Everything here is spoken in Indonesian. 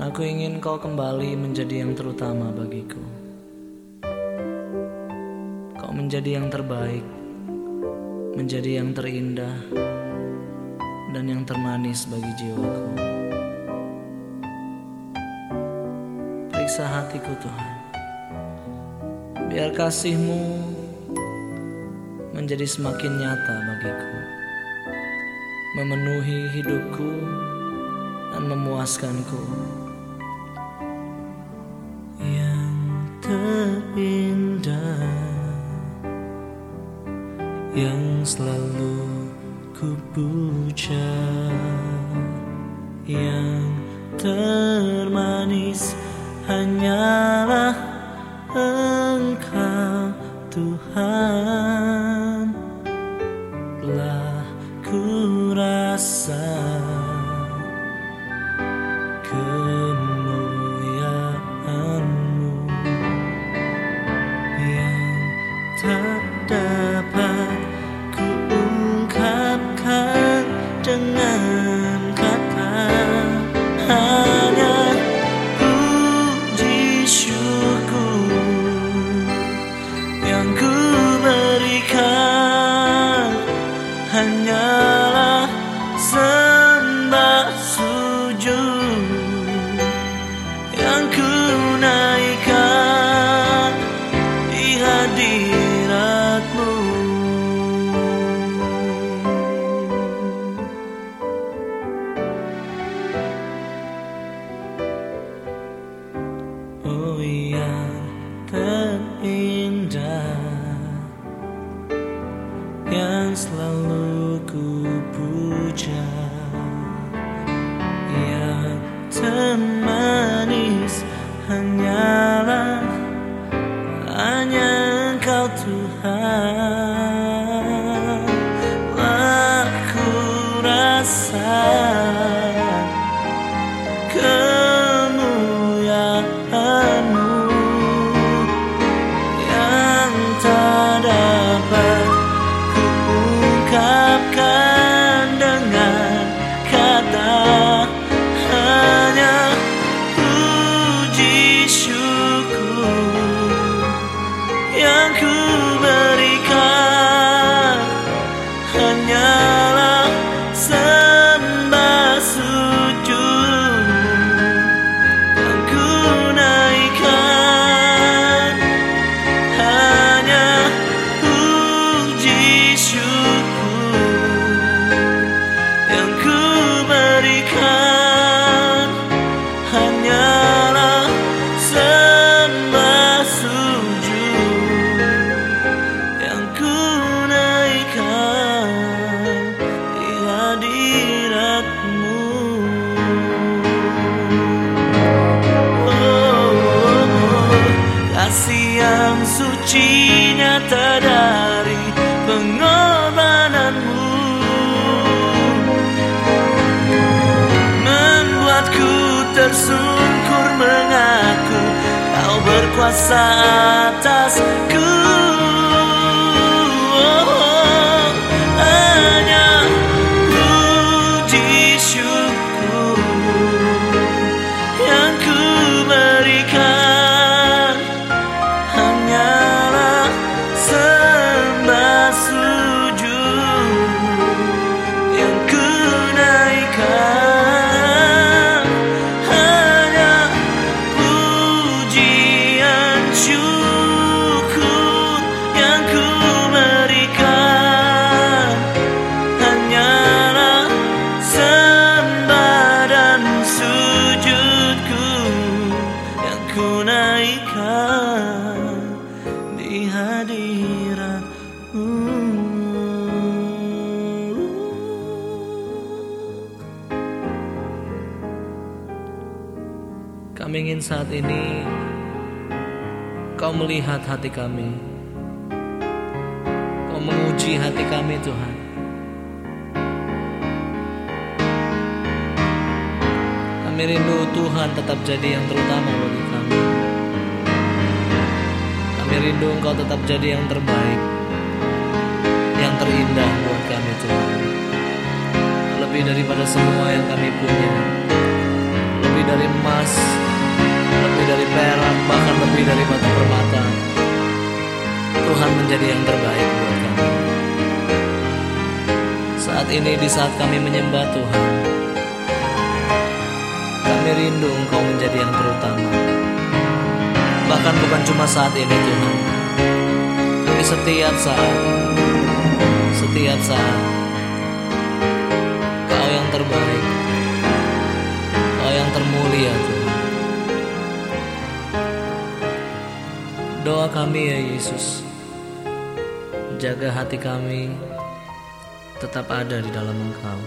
Dan aku ingin kau kembali menjadi yang terutama bagiku. Kau menjadi yang terbaik Menjadi yang terindah Dan yang termanis bagi jiwaku. Periksa hatiku Tuhan. Biar kasihmu menjadi semakin nyata bagiku. Memenuhi hidupku dan memuaskanku terindah Yang selalu ku puja Yang termanis hanyalah down. Yang termanis hanyalah hanya Engkau Tuhan. Aku rasa yang kasih yang suci nyata dari pengorbananmu membuatku tersungkur mengaku kau berkuasa atasku Kami ingin saat ini Kau melihat hati kami. Kau menguji hati kami Tuhan. Kami rindu Tuhan tetap jadi yang terutama bagi kami Kami rindu Engkau tetap jadi yang terbaik Yang terindah buat kami Tuhan Lebih daripada semua yang kami punya Lebih dari emas, lebih dari perak, bahkan lebih dari batu permata. Tuhan menjadi yang terbaik buat kami. Saat ini di saat kami menyembah Tuhan, kami rindu Engkau menjadi yang terutama. Bahkan bukan cuma saat ini Tuhan, tapi setiap saat, setiap saat, Kau yang terbaik, Kau yang termulia Tuhan. Doa kami ya Yesus, jaga hati kami. Tetap ada di dalam Engkau.